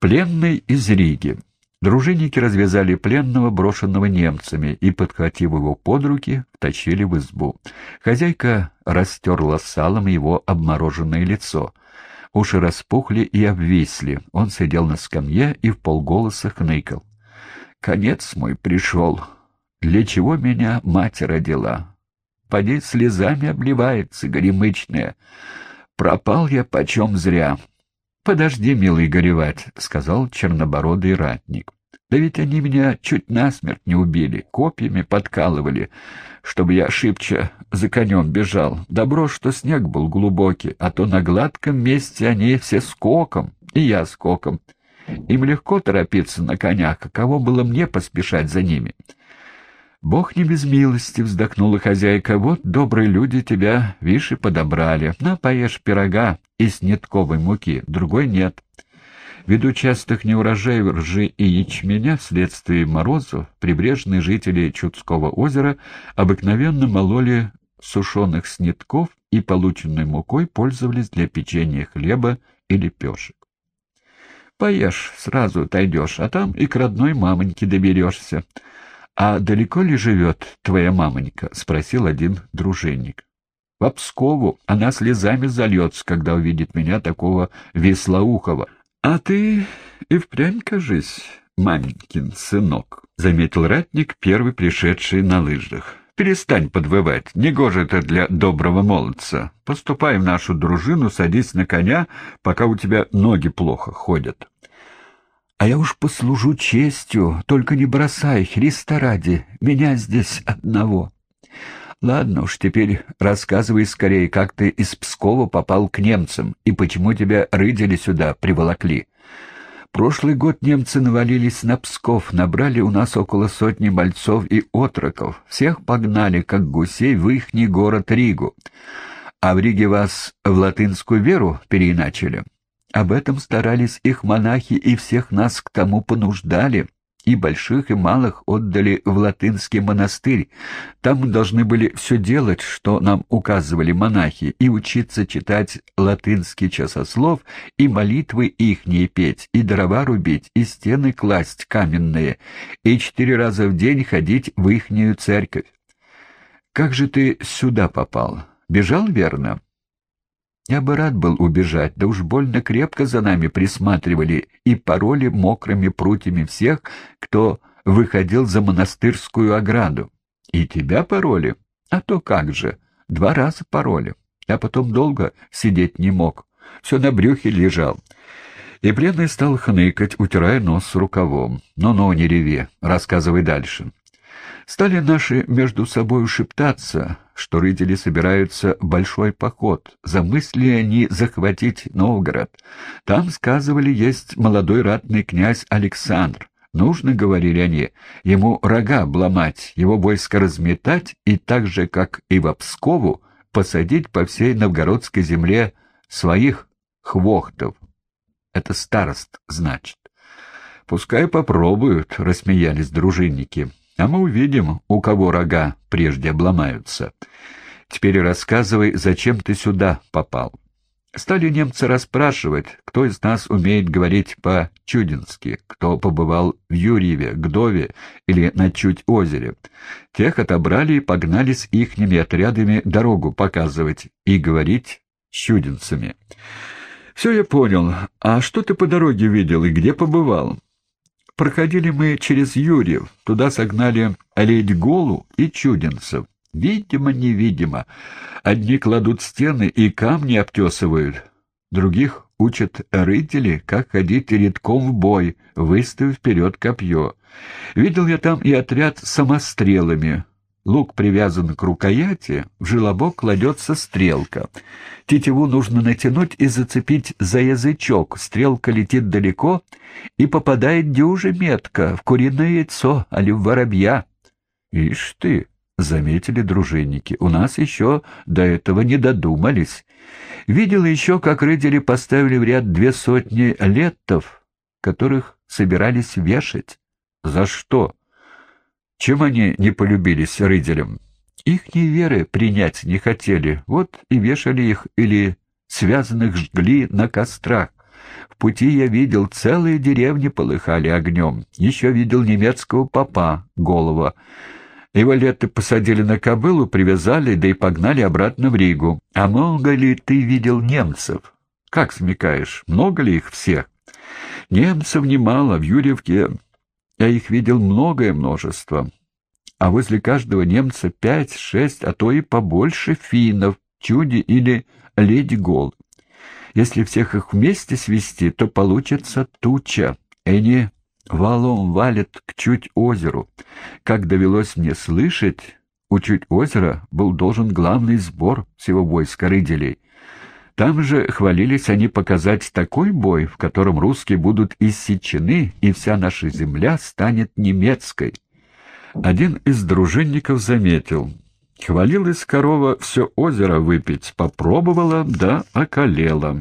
Пленный из Риги. Дружинники развязали пленного, брошенного немцами, и, подхватив его под руки, втащили в избу. Хозяйка растерла салом его обмороженное лицо. Уши распухли и обвисли. Он сидел на скамье и в полголоса хныкал. «Конец мой пришел. Для чего меня мать родила? Поди слезами обливается, горемычная. Пропал я почем зря. «Подожди, милый, горевать», — сказал чернобородый ратник. «Да ведь они меня чуть насмерть не убили, копьями подкалывали, чтобы я шибче за конем бежал. Добро, что снег был глубокий, а то на гладком месте они все скоком, и я скоком. Им легко торопиться на конях, каково было мне поспешать за ними». «Бог не без милости», — вздохнула хозяйка. «Вот добрые люди тебя, виши, подобрали. На, поешь пирога из нетковой муки, другой нет». Ввиду частых неурожаев ржи и ячменя вследствие морозов, прибрежные жители Чудского озера обыкновенно мололи сушеных снитков и полученной мукой пользовались для печенья хлеба и лепешек. «Поешь, сразу отойдешь, а там и к родной мамоньке доберешься». «А далеко ли живет твоя мамонька?» — спросил один дружинник. «В Пскову она слезами зальется, когда увидит меня такого веслоухого». «А ты и впрямь кажись, маменькин сынок», — заметил ратник, первый пришедший на лыжах. «Перестань подвывать, негоже это для доброго молодца. Поступай в нашу дружину, садись на коня, пока у тебя ноги плохо ходят». А я уж послужу честью, только не бросай, Христа ради, меня здесь одного. Ладно уж, теперь рассказывай скорее, как ты из Пскова попал к немцам и почему тебя рыдили сюда, приволокли. Прошлый год немцы навалились на Псков, набрали у нас около сотни бойцов и отроков. Всех погнали, как гусей, в ихний город Ригу. А в Риге вас в латынскую веру переиначили. Об этом старались их монахи и всех нас к тому понуждали, и больших и малых отдали в латынский монастырь. Там мы должны были все делать, что нам указывали монахи, и учиться читать латынский часослов, и молитвы ихние петь, и дрова рубить, и стены класть каменные, и четыре раза в день ходить в ихнюю церковь. Как же ты сюда попал? Бежал, верно? Я бы рад был убежать, да уж больно крепко за нами присматривали и пороли мокрыми прутьями всех, кто выходил за монастырскую ограду. И тебя пороли? А то как же, два раза пороли. Я потом долго сидеть не мог, все на брюхе лежал. И пленный стал хныкать, утирая нос рукавом. «Ну-ну, не реви, рассказывай дальше». Стали наши между собой шептаться, что рыцари собираются большой поход. Замыслили они захватить Новгород. Там, сказывали, есть молодой ратный князь Александр. Нужно, говорили они, ему рога обломать, его войско разметать и так же, как и в Пскову, посадить по всей новгородской земле своих хвохтов. Это старост, значит. Пускай попробуют, — рассмеялись дружинники. А мы увидим, у кого рога прежде обломаются. Теперь рассказывай, зачем ты сюда попал. Стали немцы расспрашивать, кто из нас умеет говорить по-чудински, кто побывал в Юрьеве, Гдове или на Чуть-озере. Тех отобрали и погнали с ихними отрядами дорогу показывать и говорить чудинцами. «Все я понял. А что ты по дороге видел и где побывал?» Проходили мы через Юрьев, туда согнали Оледь-Голу и Чудинцев. Видимо-невидимо. Одни кладут стены и камни обтесывают, других учат рыцали, как ходить редком в бой, выставив вперед копье. Видел я там и отряд самострелами, Лук привязан к рукояти, в желобок кладется стрелка. Тетиву нужно натянуть и зацепить за язычок. Стрелка летит далеко и попадает дюже метко в куриное яйцо, али в воробья. Ишь ты, заметили дружинники, у нас еще до этого не додумались. Видел еще, как рыдели поставили в ряд две сотни леттов, которых собирались вешать. За что? Чем они не полюбились рыделям? Ихней веры принять не хотели, вот и вешали их или связанных жгли на кострах. В пути я видел, целые деревни полыхали огнем. Еще видел немецкого папа, голова. Его лето посадили на кобылу, привязали, да и погнали обратно в Ригу. А много ли ты видел немцев? Как смекаешь, много ли их всех? Немцев немало, в Юрьевке я их видел многое множество. А возле каждого немца пять, шесть, а то и побольше финнов, чуди или леди гол. Если всех их вместе свести, то получится туча. Они валом валят к чуть озеру. Как довелось мне слышать, у чуть озера был должен главный сбор всего войска рыделей. Там же хвалились они показать такой бой, в котором русские будут иссечены, и вся наша земля станет немецкой. Один из дружинников заметил. Хвалилась корова все озеро выпить, попробовала, да околела.